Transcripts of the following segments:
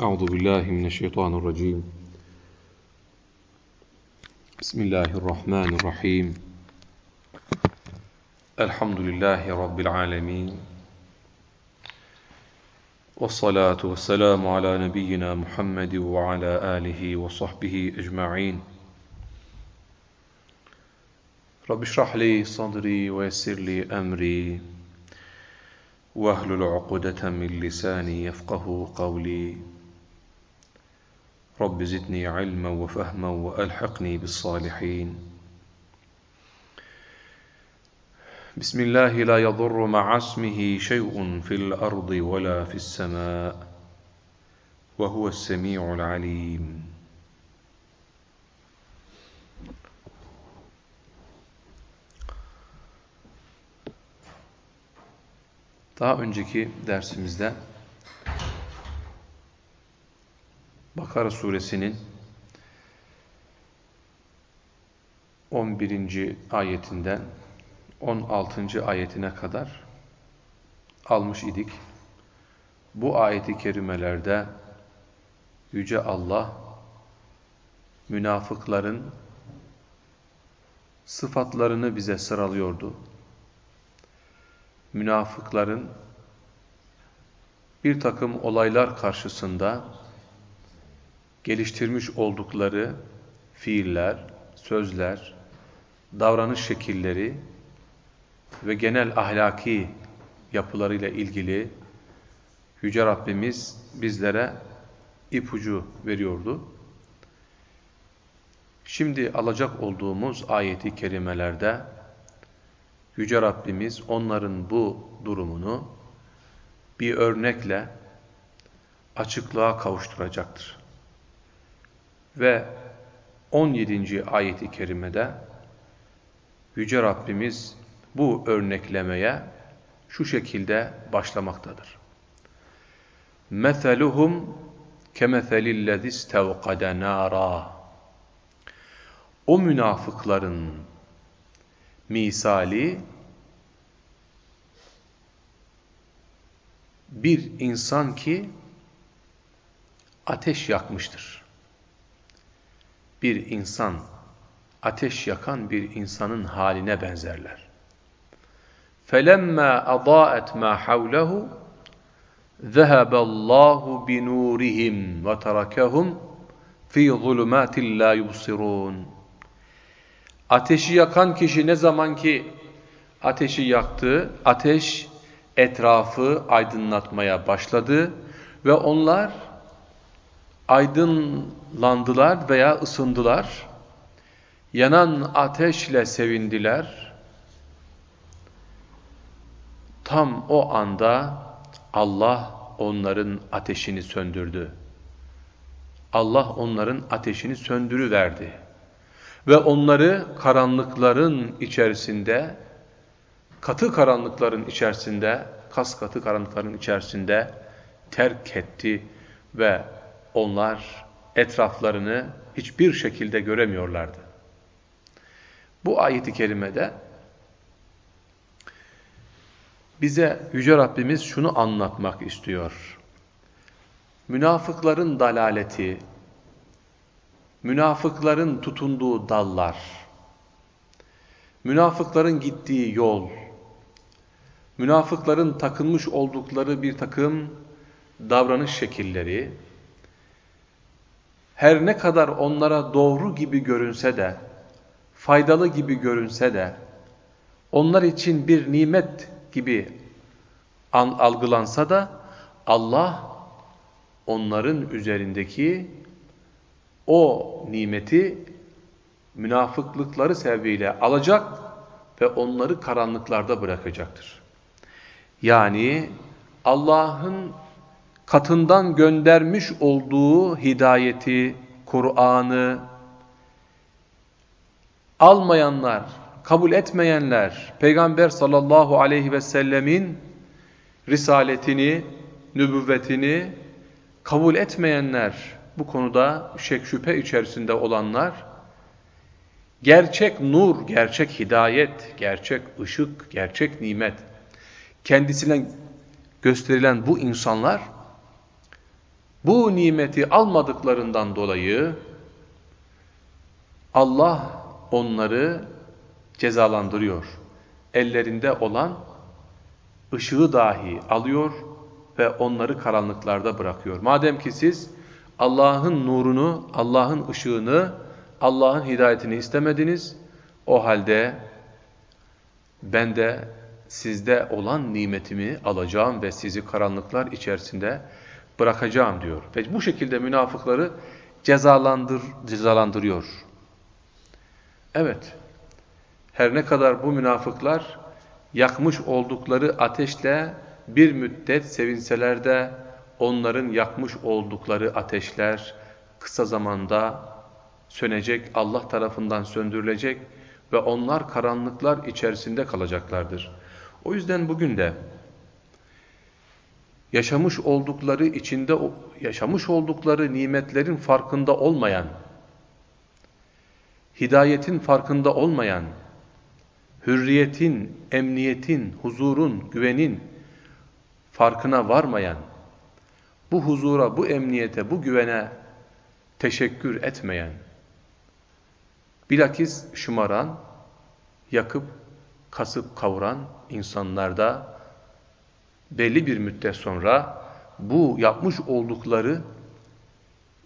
أعوذ بالله من الشيطان الرجيم. بسم الله الرحمن الرحيم. الحمد لله رب العالمين. والصلاة والسلام على نبينا محمد وعلى آله وصحبه أجمعين. رب اشرح لي صدري ويسر لي أمري. واهلل عقدة من لساني يفقه قولي. رب زدني علما وفهما وألحقني بالصالحين. بسم الله لا يضر مع اسمه شيء في الأرض ولا في السماء وهو السميع العليم. Daha önceki dersimizde Bakara suresinin 11. ayetinden 16. ayetine kadar almış idik. Bu ayeti kerimelerde Yüce Allah münafıkların sıfatlarını bize sıralıyordu. Münafıkların bir takım olaylar karşısında geliştirmiş oldukları fiiller, sözler, davranış şekilleri ve genel ahlaki yapılarıyla ilgili Yüce Rabbimiz bizlere ipucu veriyordu. Şimdi alacak olduğumuz ayeti kerimelerde Yüce Rabbimiz onların bu durumunu bir örnekle açıklığa kavuşturacaktır. Ve 17. ayeti kerimede Yüce Rabbimiz bu örneklemeye şu şekilde başlamaktadır. مَثَلُهُمْ كَمَثَلِ الَّذِي اسْتَوْقَدَ نَارًا O münafıkların misali bir insan ki ateş yakmıştır. Bir insan, ateş yakan bir insanın haline benzerler. فَلَمَّا أَضَاءَتْ مَا حَوْلَهُ ذَهَبَ اللّٰهُ بِنُورِهِمْ وَتَرَكَهُمْ فِي ظُلُمَاتٍ لَا يُبْصِرُونَ Ateşi yakan kişi ne zaman ki ateşi yaktı, ateş etrafı aydınlatmaya başladı ve onlar aydınlandılar veya ısındılar. Yanan ateşle sevindiler. Tam o anda Allah onların ateşini söndürdü. Allah onların ateşini söndürüverdi. Ve onları karanlıkların içerisinde, katı karanlıkların içerisinde, kas katı karanlıkların içerisinde terk etti ve onlar etraflarını hiçbir şekilde göremiyorlardı. Bu ayeti kerimede bize Yüce Rabbimiz şunu anlatmak istiyor. Münafıkların dalaleti, münafıkların tutunduğu dallar, münafıkların gittiği yol, münafıkların takınmış oldukları bir takım davranış şekilleri, her ne kadar onlara doğru gibi görünse de, faydalı gibi görünse de, onlar için bir nimet gibi algılansa da, Allah onların üzerindeki o nimeti münafıklıkları sebebiyle alacak ve onları karanlıklarda bırakacaktır. Yani Allah'ın katından göndermiş olduğu hidayeti, Kur'an'ı almayanlar, kabul etmeyenler, Peygamber sallallahu aleyhi ve sellemin risaletini, nübüvvetini kabul etmeyenler, bu konuda şek şüphe içerisinde olanlar, gerçek nur, gerçek hidayet, gerçek ışık, gerçek nimet, kendisine gösterilen bu insanlar, bu nimeti almadıklarından dolayı Allah onları cezalandırıyor. Ellerinde olan ışığı dahi alıyor ve onları karanlıklarda bırakıyor. Madem ki siz Allah'ın nurunu, Allah'ın ışığını, Allah'ın hidayetini istemediniz, o halde ben de sizde olan nimetimi alacağım ve sizi karanlıklar içerisinde bırakacağım diyor. Ve bu şekilde münafıkları cezalandır, cezalandırıyor. Evet, her ne kadar bu münafıklar yakmış oldukları ateşle bir müddet sevinseler de onların yakmış oldukları ateşler kısa zamanda sönecek, Allah tarafından söndürülecek ve onlar karanlıklar içerisinde kalacaklardır. O yüzden bugün de yaşamış oldukları içinde yaşamış oldukları nimetlerin farkında olmayan, hidayetin farkında olmayan, hürriyetin, emniyetin, huzurun, güvenin farkına varmayan, bu huzura, bu emniyete, bu güvene teşekkür etmeyen, bilakis şımaran, yakıp, kasıp kavuran insanlarda belli bir müddet sonra bu yapmış oldukları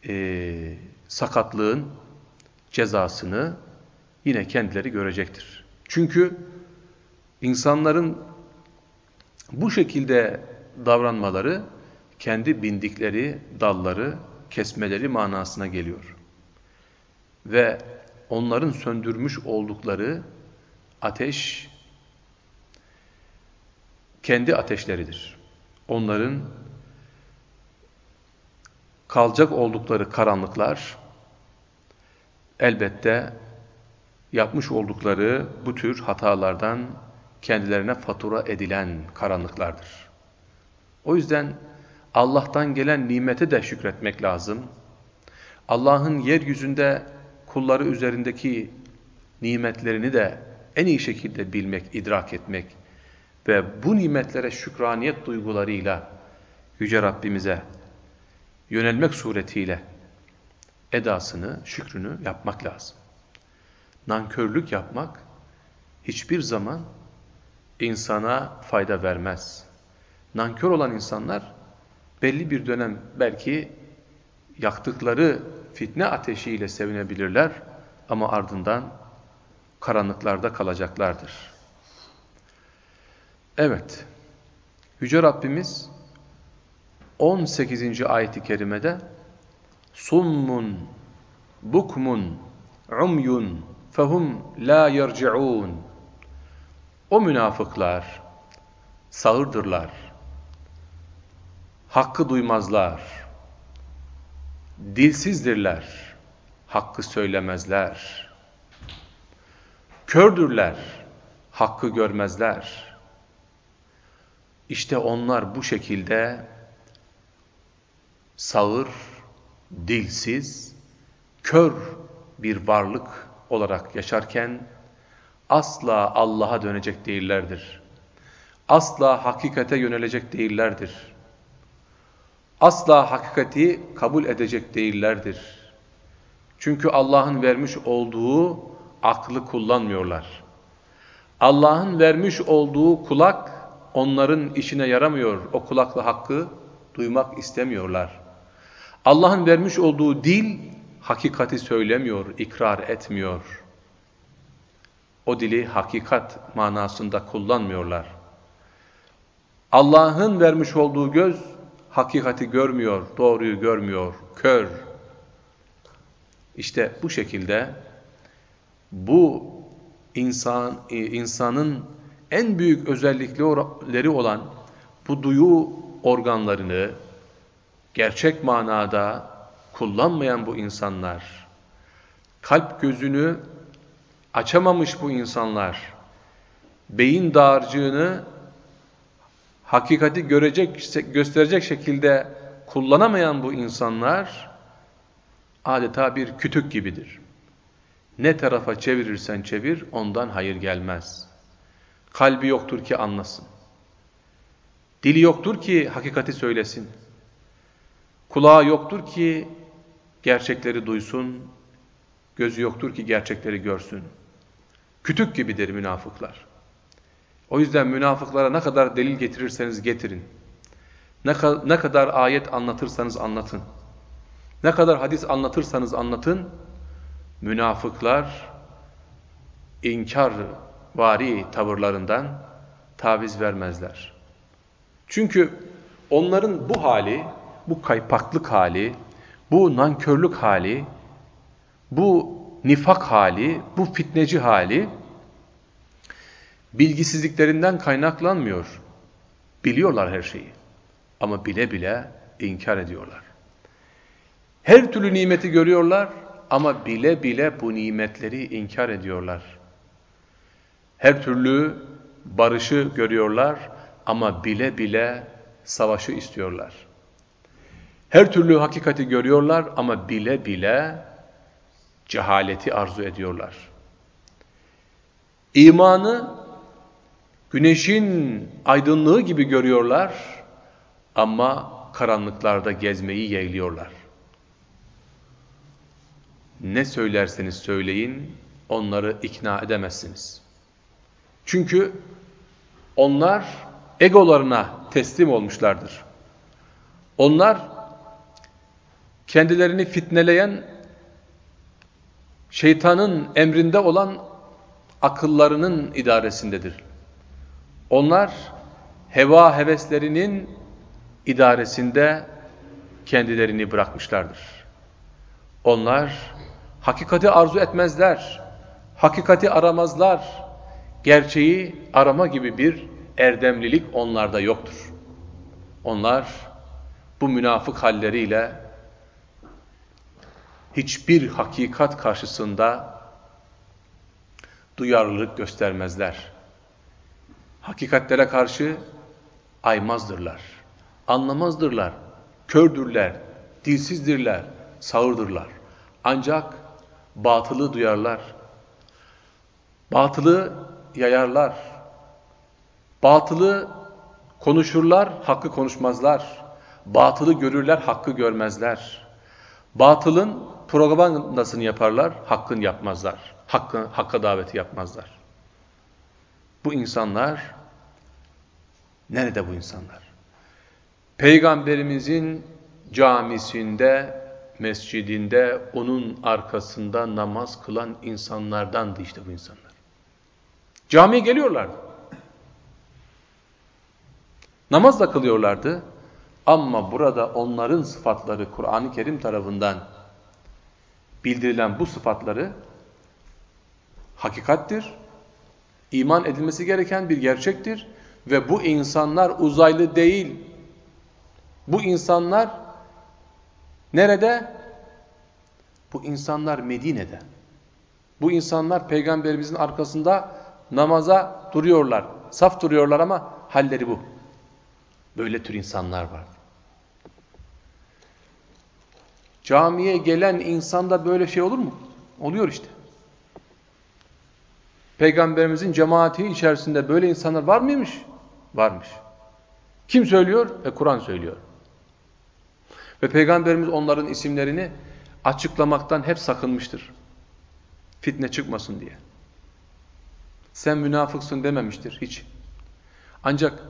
e, sakatlığın cezasını yine kendileri görecektir. Çünkü insanların bu şekilde davranmaları kendi bindikleri dalları kesmeleri manasına geliyor. Ve onların söndürmüş oldukları ateş kendi ateşleridir. Onların kalacak oldukları karanlıklar elbette yapmış oldukları bu tür hatalardan kendilerine fatura edilen karanlıklardır. O yüzden Allah'tan gelen nimete de şükretmek lazım. Allah'ın yeryüzünde kulları üzerindeki nimetlerini de en iyi şekilde bilmek, idrak etmek ve bu nimetlere şükraniyet duygularıyla Yüce Rabbimize yönelmek suretiyle edasını, şükrünü yapmak lazım. Nankörlük yapmak hiçbir zaman insana fayda vermez. Nankör olan insanlar belli bir dönem belki yaktıkları fitne ateşiyle sevinebilirler ama ardından karanlıklarda kalacaklardır. Evet, Yüce Rabbimiz 18. ayeti kerimede summun bukmun umyun fehum la yerciun o münafıklar sağırdırlar hakkı duymazlar dilsizdirler hakkı söylemezler kördürler hakkı görmezler işte onlar bu şekilde sağır dilsiz, kör bir varlık olarak yaşarken asla Allah'a dönecek değillerdir. Asla hakikate yönelecek değillerdir. Asla hakikati kabul edecek değillerdir. Çünkü Allah'ın vermiş olduğu aklı kullanmıyorlar. Allah'ın vermiş olduğu kulak onların işine yaramıyor. O kulakla hakkı duymak istemiyorlar. Allah'ın vermiş olduğu dil hakikati söylemiyor, ikrar etmiyor. O dili hakikat manasında kullanmıyorlar. Allah'ın vermiş olduğu göz hakikati görmüyor, doğruyu görmüyor, kör. İşte bu şekilde bu insan insanın en büyük özellikleri olan bu duyu organlarını, gerçek manada kullanmayan bu insanlar, kalp gözünü açamamış bu insanlar, beyin dağarcığını hakikati görecek, gösterecek şekilde kullanamayan bu insanlar adeta bir kütük gibidir. Ne tarafa çevirirsen çevir ondan hayır gelmez. Kalbi yoktur ki anlasın. Dili yoktur ki hakikati söylesin. Kulağı yoktur ki gerçekleri duysun, gözü yoktur ki gerçekleri görsün. Kütük gibidir münafıklar. O yüzden münafıklara ne kadar delil getirirseniz getirin. Ne, ka ne kadar ayet anlatırsanız anlatın. Ne kadar hadis anlatırsanız anlatın. Münafıklar inkar vari tavırlarından taviz vermezler. Çünkü onların bu hali, bu kaypaklık hali, bu nankörlük hali, bu nifak hali, bu fitneci hali bilgisizliklerinden kaynaklanmıyor. Biliyorlar her şeyi. Ama bile bile inkar ediyorlar. Her türlü nimeti görüyorlar ama bile bile bu nimetleri inkar ediyorlar. Her türlü barışı görüyorlar ama bile bile savaşı istiyorlar. Her türlü hakikati görüyorlar ama bile bile cehaleti arzu ediyorlar. İmanı güneşin aydınlığı gibi görüyorlar ama karanlıklarda gezmeyi yeğliyorlar. Ne söylerseniz söyleyin onları ikna edemezsiniz. Çünkü onlar egolarına teslim olmuşlardır. Onlar kendilerini fitneleyen şeytanın emrinde olan akıllarının idaresindedir. Onlar heva heveslerinin idaresinde kendilerini bırakmışlardır. Onlar hakikati arzu etmezler, hakikati aramazlar, gerçeği arama gibi bir erdemlilik onlarda yoktur. Onlar bu münafık halleriyle hiçbir hakikat karşısında duyarlılık göstermezler. Hakikatlere karşı aymazdırlar, anlamazdırlar, kördürler, dilsizdirler, sağırdırlar. Ancak batılı duyarlar, batılı yayarlar, batılı konuşurlar, hakkı konuşmazlar, batılı görürler, hakkı görmezler. Batılın propagandasını yaparlar, hakkın yapmazlar. Hakkı, hakka daveti yapmazlar. Bu insanlar, nerede bu insanlar? Peygamberimizin camisinde, mescidinde, onun arkasında namaz kılan insanlardandı işte bu insanlar. Camiye geliyorlardı. Namaz da kılıyorlardı. Ama burada onların sıfatları Kur'an-ı Kerim tarafından bildirilen bu sıfatları hakikattir, iman edilmesi gereken bir gerçektir ve bu insanlar uzaylı değil. Bu insanlar nerede? Bu insanlar Medine'de. Bu insanlar peygamberimizin arkasında namaza duruyorlar. Saf duruyorlar ama halleri bu. Böyle tür insanlar var. Camiye gelen insanda böyle şey olur mu? Oluyor işte. Peygamberimizin cemaati içerisinde böyle insanlar var mıymış? Varmış. Kim söylüyor? E Kur'an söylüyor. Ve Peygamberimiz onların isimlerini açıklamaktan hep sakınmıştır. Fitne çıkmasın diye. Sen münafıksın dememiştir hiç. Ancak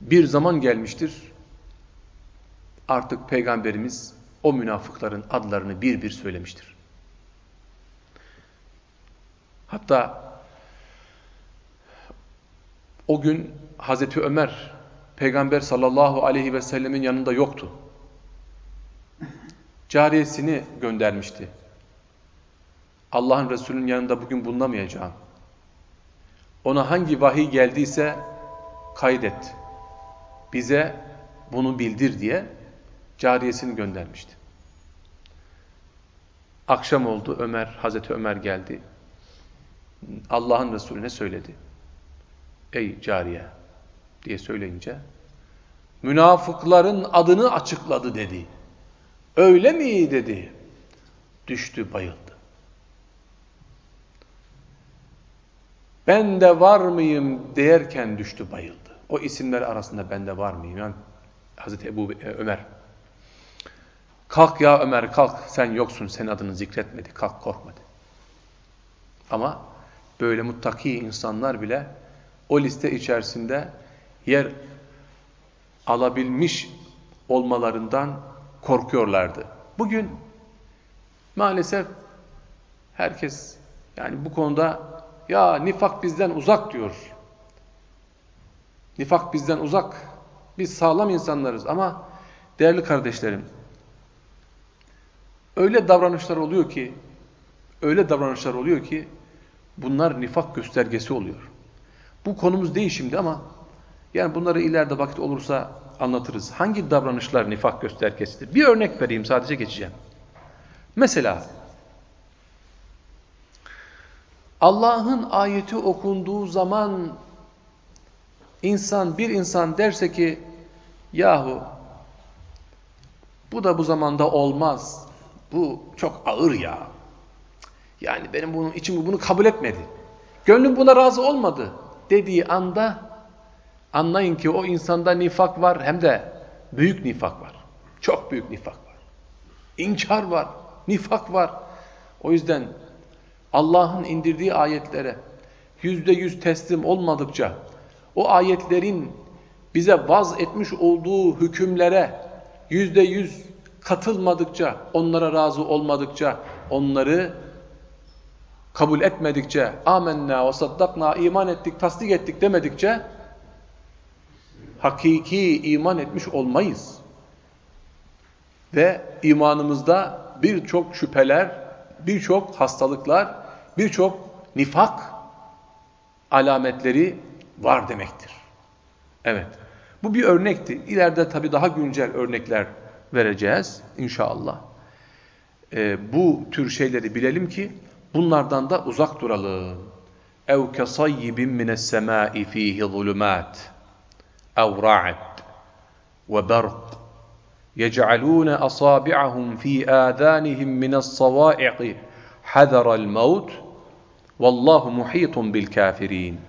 bir zaman gelmiştir. Artık Peygamberimiz o münafıkların adlarını bir bir söylemiştir. Hatta o gün Hazreti Ömer Peygamber sallallahu aleyhi ve sellemin yanında yoktu. Cariyesini göndermişti. Allah'ın Resulü'nün yanında bugün bulunamayacağım. Ona hangi vahiy geldiyse kaydet. Bize bunu bildir diye cariyesini göndermişti. Akşam oldu Ömer, Hazreti Ömer geldi. Allah'ın Resulüne söyledi. Ey cariye diye söyleyince münafıkların adını açıkladı dedi. Öyle mi dedi. Düştü bayıldı. Ben de var mıyım derken düştü bayıldı. O isimler arasında ben de var mıyım? Yani Hazreti Ebu e, Ömer. Kalk ya Ömer kalk sen yoksun senin adını zikretmedi kalk korkmadı. Ama böyle muttaki insanlar bile o liste içerisinde yer alabilmiş olmalarından korkuyorlardı. Bugün maalesef herkes yani bu konuda ya nifak bizden uzak diyor. Nifak bizden uzak. Biz sağlam insanlarız ama değerli kardeşlerim öyle davranışlar oluyor ki öyle davranışlar oluyor ki bunlar nifak göstergesi oluyor. Bu konumuz değil şimdi ama yani bunları ileride vakit olursa anlatırız. Hangi davranışlar nifak göstergesidir? Bir örnek vereyim sadece geçeceğim. Mesela Allah'ın ayeti okunduğu zaman insan bir insan derse ki yahu bu da bu zamanda olmaz. Bu çok ağır ya. Yani benim bunun içim bunu kabul etmedi. Gönlüm buna razı olmadı dediği anda anlayın ki o insanda nifak var hem de büyük nifak var. Çok büyük nifak var. İnkar var, nifak var. O yüzden Allah'ın indirdiği ayetlere yüzde yüz teslim olmadıkça o ayetlerin bize vaz etmiş olduğu hükümlere yüzde yüz katılmadıkça, onlara razı olmadıkça, onları kabul etmedikçe, amenna ve saddakna, iman ettik, tasdik ettik demedikçe, hakiki iman etmiş olmayız. Ve imanımızda birçok şüpheler, birçok hastalıklar, birçok nifak alametleri var demektir. Evet. Bu bir örnekti. İleride tabi daha güncel örnekler vereceğiz inşallah. Ee, bu tür şeyleri bilelim ki bunlardan da uzak duralım. اَوْ كَصَيِّبٍ مِنَ السَّمَاءِ ف۪يهِ ظُلُمَاتٍ اَوْ رَعَدٍ وَبَرْقٍ يَجْعَلُونَ أَصَابِعَهُمْ ف۪ي آذَانِهِمْ مِنَ الصَّوَائِقِ حَذَرَ الْمَوْتِ Vallahu muhitun bil kafirin.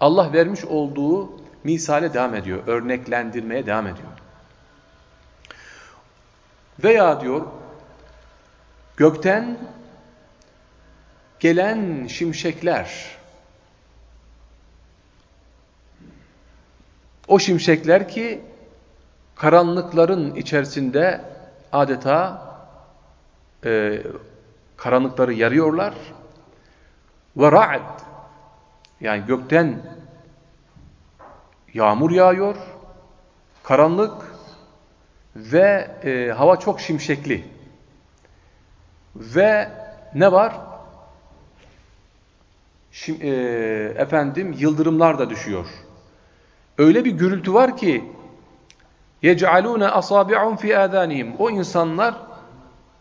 Allah vermiş olduğu misale devam ediyor. Örneklendirmeye devam ediyor. Veya diyor gökten gelen şimşekler o şimşekler ki karanlıkların içerisinde adeta e, karanlıkları yarıyorlar ve ra'd yani gökten yağmur yağıyor, karanlık ve e, hava çok şimşekli. Ve ne var? Şim, e, efendim yıldırımlar da düşüyor. Öyle bir gürültü var ki yec'alûne asabi'un fi âdânihim. O insanlar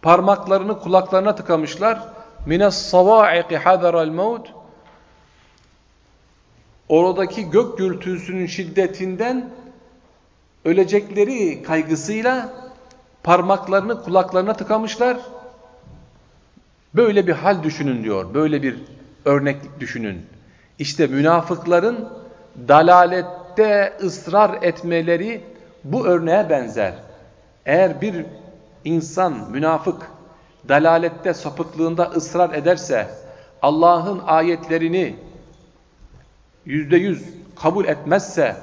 parmaklarını kulaklarına tıkamışlar minas savaiqi hadaral maut oradaki gök gürültüsünün şiddetinden ölecekleri kaygısıyla parmaklarını kulaklarına tıkamışlar. Böyle bir hal düşünün diyor. Böyle bir örneklik düşünün. İşte münafıkların dalalette ısrar etmeleri bu örneğe benzer. Eğer bir insan münafık dalalette sapıklığında ısrar ederse Allah'ın ayetlerini yüzde yüz kabul etmezse,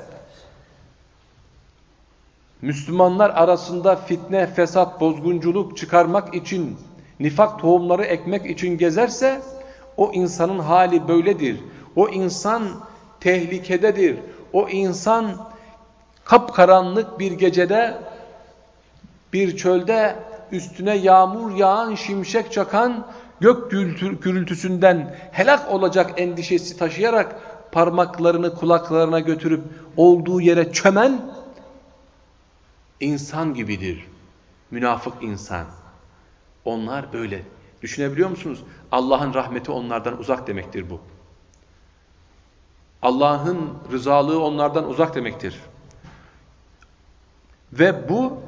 Müslümanlar arasında fitne, fesat, bozgunculuk çıkarmak için, nifak tohumları ekmek için gezerse, o insanın hali böyledir. O insan tehlikededir. O insan kapkaranlık bir gecede, bir çölde üstüne yağmur yağan, şimşek çakan, gök gürültüsünden helak olacak endişesi taşıyarak parmaklarını kulaklarına götürüp olduğu yere çömen insan gibidir. Münafık insan. Onlar böyle. Düşünebiliyor musunuz? Allah'ın rahmeti onlardan uzak demektir bu. Allah'ın rızalığı onlardan uzak demektir. Ve bu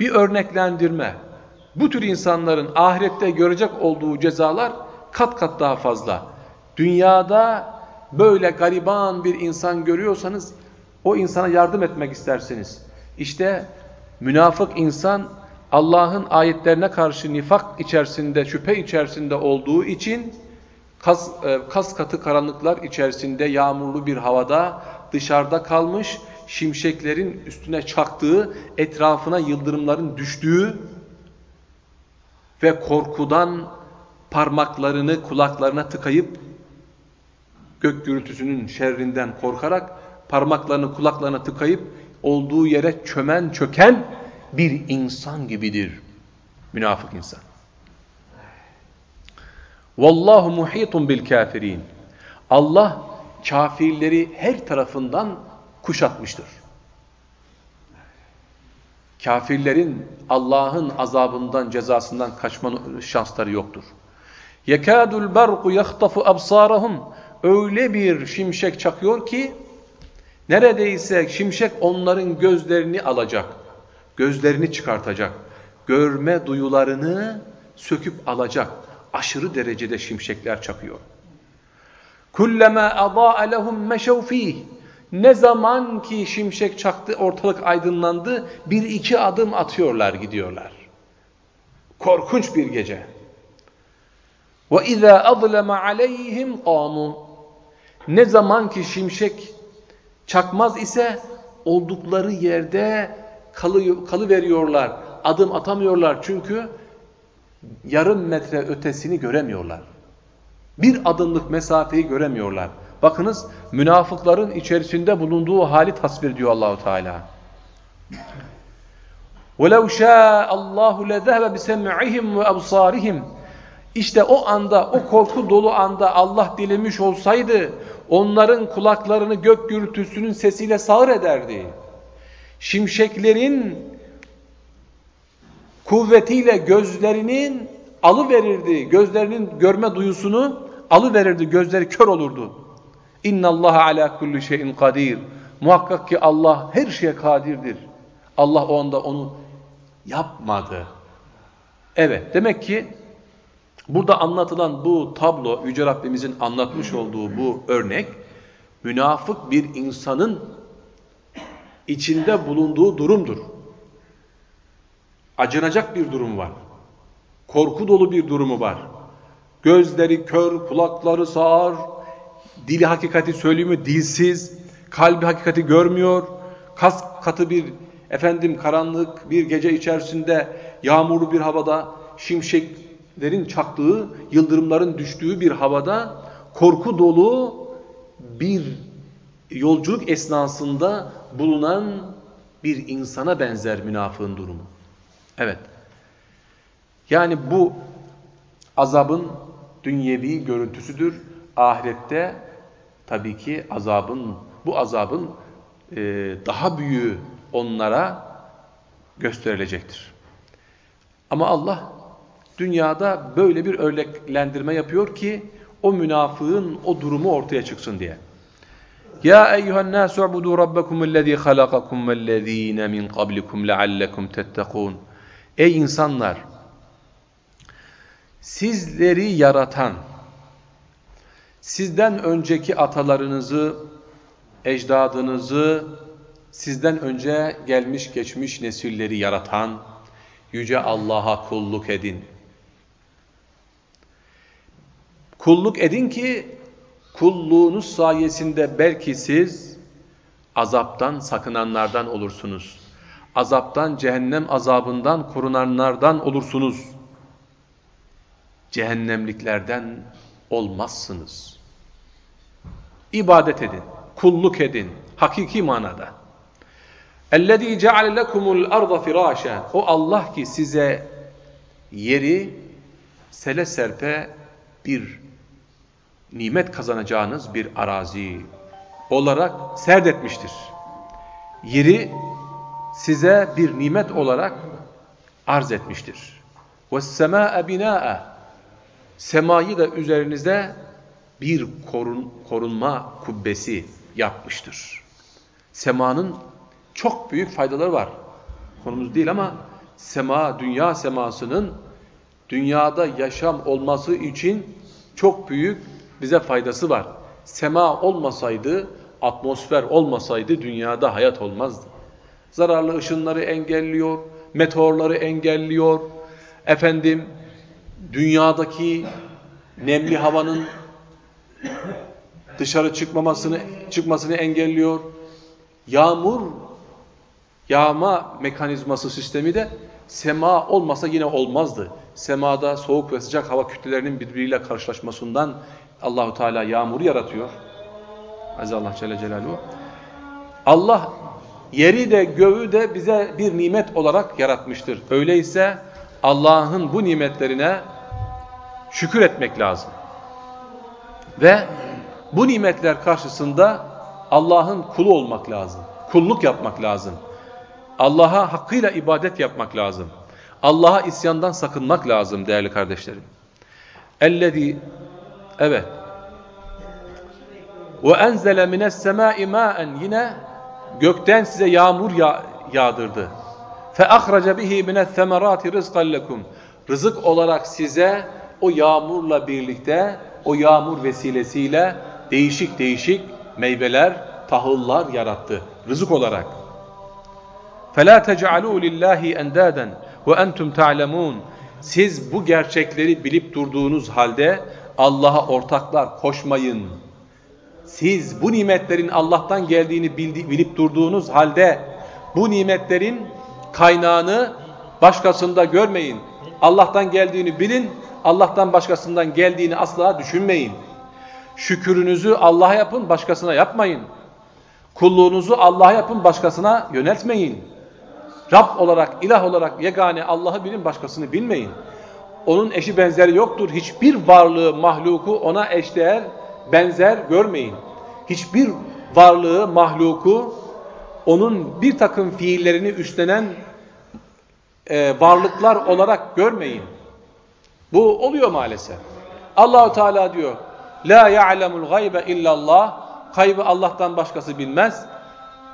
bir örneklendirme. Bu tür insanların ahirette görecek olduğu cezalar kat kat daha fazla. Dünyada böyle gariban bir insan görüyorsanız o insana yardım etmek istersiniz. İşte münafık insan Allah'ın ayetlerine karşı nifak içerisinde, şüphe içerisinde olduğu için kas, e, kas katı karanlıklar içerisinde yağmurlu bir havada dışarıda kalmış, şimşeklerin üstüne çaktığı, etrafına yıldırımların düştüğü ve korkudan parmaklarını kulaklarına tıkayıp gök gürültüsünün şerrinden korkarak parmaklarını kulaklarına tıkayıp olduğu yere çömen çöken bir insan gibidir. Münafık insan. Vallahu muhitun bil kafirin. Allah kafirleri her tarafından kuşatmıştır. Kafirlerin Allah'ın azabından, cezasından kaçma şansları yoktur. Yekadul barqu yahtafu absarahum. Öyle bir şimşek çakıyor ki neredeyse şimşek onların gözlerini alacak. Gözlerini çıkartacak. Görme duyularını söküp alacak. Aşırı derecede şimşekler çakıyor. Kullama adaa lehum meşev fih. Ne zaman ki şimşek çaktı, ortalık aydınlandı, bir iki adım atıyorlar, gidiyorlar. Korkunç bir gece. وَاِذَا أَظْلَمَ عَلَيْهِمْ قَامُوا Ne zaman ki şimşek çakmaz ise oldukları yerde kalı, kalı veriyorlar, adım atamıyorlar çünkü yarım metre ötesini göremiyorlar. Bir adımlık mesafeyi göremiyorlar. Bakınız münafıkların içerisinde bulunduğu hali tasvir ediyor Allahu Teala. وَلَوْ شَاءَ اللّٰهُ لَذَهَبَ بِسَمْعِهِمْ وَأَبْصَارِهِمْ İşte o anda, o korku dolu anda Allah dilemiş olsaydı, onların kulaklarını gök gürültüsünün sesiyle sağır ederdi. Şimşeklerin kuvvetiyle gözlerinin alıverirdi, gözlerinin görme duyusunu alıverirdi, gözleri kör olurdu. İnna Allah ala kulli şeyin kadir. Muhakkak ki Allah her şeye kadirdir. Allah o anda onu yapmadı. Evet, demek ki burada anlatılan bu tablo, Yüce Rabbimizin anlatmış olduğu bu örnek, münafık bir insanın içinde bulunduğu durumdur. Acınacak bir durum var. Korku dolu bir durumu var. Gözleri kör, kulakları sağır, dili hakikati söylüyor dilsiz, kalbi hakikati görmüyor, kas katı bir efendim karanlık bir gece içerisinde yağmurlu bir havada şimşeklerin çaktığı, yıldırımların düştüğü bir havada korku dolu bir yolculuk esnasında bulunan bir insana benzer münafığın durumu. Evet. Yani bu azabın dünyevi görüntüsüdür. Ahirette tabii ki azabın, bu azabın e, daha büyüğü onlara gösterilecektir. Ama Allah dünyada böyle bir örneklendirme yapıyor ki o münafığın o durumu ortaya çıksın diye. Ya eyyuhen nasu ubudu rabbakum ellezî halakakum vellezîne min qablikum leallekum tettekûn. Ey insanlar! Sizleri yaratan, sizden önceki atalarınızı, ecdadınızı, sizden önce gelmiş geçmiş nesilleri yaratan, Yüce Allah'a kulluk edin. Kulluk edin ki, kulluğunuz sayesinde belki siz azaptan sakınanlardan olursunuz. Azaptan, cehennem azabından korunanlardan olursunuz. Cehennemliklerden olmazsınız. İbadet edin, kulluk edin, hakiki manada. اَلَّذ۪ي جَعَلَ لَكُمُ الْاَرْضَ فِرَاشًا O Allah ki size yeri sele serpe bir nimet kazanacağınız bir arazi olarak serdetmiştir. Yeri size bir nimet olarak arz etmiştir. وَالسَّمَاءَ بِنَاءً Semayı da üzerinize bir korun, korunma kubbesi yapmıştır. Semanın çok büyük faydaları var. Konumuz değil ama sema, dünya semasının dünyada yaşam olması için çok büyük bize faydası var. Sema olmasaydı, atmosfer olmasaydı dünyada hayat olmazdı. zararlı ışınları engelliyor, meteorları engelliyor. Efendim dünyadaki nemli havanın dışarı çıkmamasını çıkmasını engelliyor. Yağmur yağma mekanizması sistemi de sema olmasa yine olmazdı. Semada soğuk ve sıcak hava kütlelerinin birbiriyle karşılaşmasından Allahu Teala yağmuru yaratıyor. Azze Allah Celle Celaluhu. Allah yeri de göğü de bize bir nimet olarak yaratmıştır. Öyleyse Allah'ın bu nimetlerine şükür etmek lazım. Ve bu nimetler karşısında Allah'ın kulu olmak lazım. Kulluk yapmak lazım. Allah'a hakkıyla ibadet yapmak lazım. Allah'a isyandan sakınmak lazım değerli kardeşlerim. Ellezî evet ve enzele mines semâi mâen yine gökten size yağmur ya yağdırdı. Fe ahraca bihi mine's semerâti rizqan lekum. Rızık olarak size o yağmurla birlikte o yağmur vesilesiyle değişik değişik meyveler, tahıllar yarattı rızık olarak. فَلَا تَجْعَلُوا لِلّٰهِ اَنْدَادًا وَاَنْتُمْ تَعْلَمُونَ Siz bu gerçekleri bilip durduğunuz halde Allah'a ortaklar koşmayın. Siz bu nimetlerin Allah'tan geldiğini bildi, bilip durduğunuz halde bu nimetlerin kaynağını başkasında görmeyin. Allah'tan geldiğini bilin, Allah'tan başkasından geldiğini asla düşünmeyin. Şükürünüzü Allah'a yapın, başkasına yapmayın. Kulluğunuzu Allah'a yapın, başkasına yöneltmeyin. Rab olarak, ilah olarak yegane Allah'ı bilin, başkasını bilmeyin. Onun eşi benzeri yoktur. Hiçbir varlığı, mahluku ona eşdeğer, benzer görmeyin. Hiçbir varlığı, mahluku onun bir takım fiillerini üstlenen e, varlıklar olarak görmeyin. Bu oluyor maalesef. Allahu Teala diyor: "La ya'lemul gaybe illallah." Kaybı Allah'tan başkası bilmez.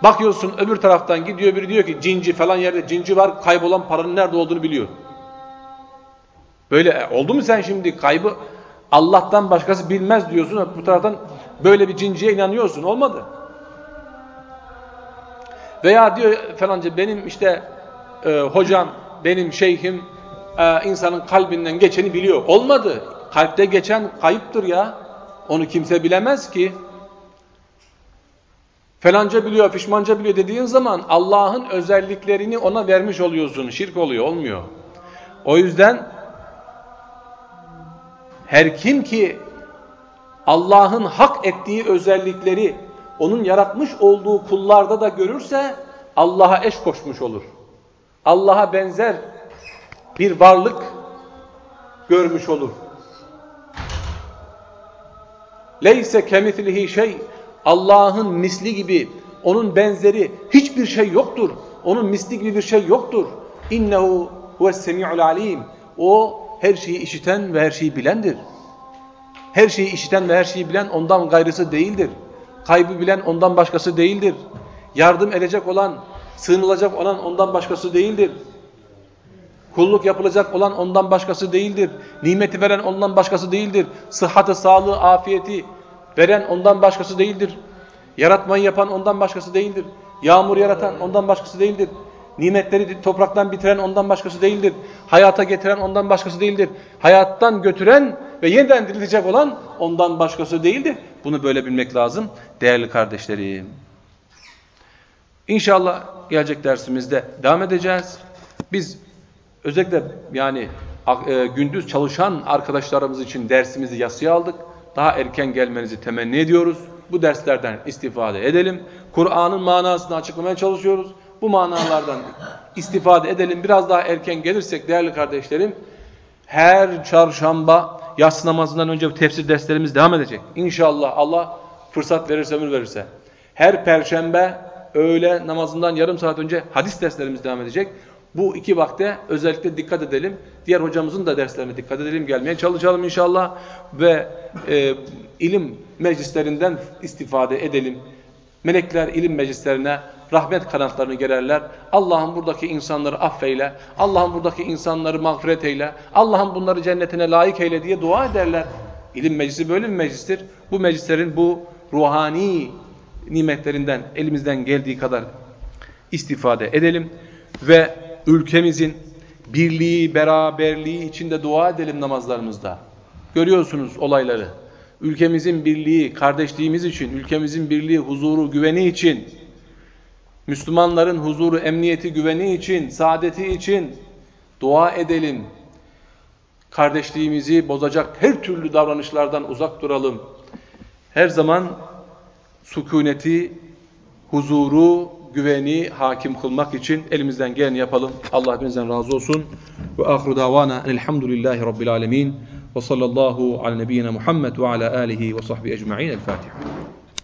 Bakıyorsun öbür taraftan gidiyor biri diyor ki cinci falan yerde cinci var kaybolan paranın nerede olduğunu biliyor. Böyle e, oldu mu sen şimdi kaybı Allah'tan başkası bilmez diyorsun bu taraftan böyle bir cinciye inanıyorsun olmadı. Veya diyor falanca benim işte e, hocam benim şeyhim insanın kalbinden geçeni biliyor. Olmadı. Kalpte geçen kayıptır ya. Onu kimse bilemez ki. Felanca biliyor, pişmanca biliyor dediğin zaman Allah'ın özelliklerini ona vermiş oluyorsun. Şirk oluyor, olmuyor. O yüzden her kim ki Allah'ın hak ettiği özellikleri onun yaratmış olduğu kullarda da görürse Allah'a eş koşmuş olur. Allah'a benzer bir varlık görmüş olur. Leyse kemitlihi şey Allah'ın misli gibi, onun benzeri hiçbir şey yoktur. Onun misli gibi bir şey yoktur. İnnehu huves-semi'ul alim. O her şeyi işiten ve her şeyi bilendir. Her şeyi işiten ve her şeyi bilen ondan gayrısı değildir. Kaybı bilen ondan başkası değildir. Yardım edecek olan, sığınılacak olan ondan başkası değildir. Kulluk yapılacak olan ondan başkası değildir. Nimeti veren ondan başkası değildir. Sıhhatı, sağlığı, afiyeti, Veren ondan başkası değildir. Yaratmayı yapan ondan başkası değildir. Yağmur yaratan ondan başkası değildir. Nimetleri topraktan bitiren ondan başkası değildir. Hayata getiren ondan başkası değildir. Hayattan götüren ve yeniden dirilecek olan ondan başkası değildir. Bunu böyle bilmek lazım değerli kardeşlerim. İnşallah gelecek dersimizde devam edeceğiz. Biz özellikle yani e, gündüz çalışan arkadaşlarımız için dersimizi yasıya aldık daha erken gelmenizi temenni ediyoruz. Bu derslerden istifade edelim. Kur'an'ın manasını açıklamaya çalışıyoruz. Bu manalardan istifade edelim. Biraz daha erken gelirsek değerli kardeşlerim, her çarşamba yatsı namazından önce tefsir derslerimiz devam edecek. İnşallah Allah fırsat verirse, ömür verirse. Her perşembe öğle namazından yarım saat önce hadis derslerimiz devam edecek. Bu iki vakte özellikle dikkat edelim. Diğer hocamızın da derslerine dikkat edelim. Gelmeye çalışalım inşallah. Ve e, ilim meclislerinden istifade edelim. Melekler ilim meclislerine rahmet kanatlarını gererler. Allah'ım buradaki insanları affeyle. Allah'ım buradaki insanları mağfiret eyle. Allah'ım bunları cennetine layık eyle diye dua ederler. İlim meclisi böyle bir meclistir. Bu meclislerin bu ruhani nimetlerinden elimizden geldiği kadar istifade edelim ve ülkemizin birliği, beraberliği içinde dua edelim namazlarımızda. Görüyorsunuz olayları. Ülkemizin birliği, kardeşliğimiz için, ülkemizin birliği, huzuru, güveni için, Müslümanların huzuru, emniyeti, güveni için, saadeti için dua edelim. Kardeşliğimizi bozacak her türlü davranışlardan uzak duralım. Her zaman sükuneti, huzuru, güveni hakim kılmak için elimizden geleni yapalım. Allah hepinizden razı olsun. Ve ahru davana elhamdülillahi rabbil alemin. Ve sallallahu ala nebiyyina Muhammed ve ala alihi ve sahbihi ecma'in. El Fatiha.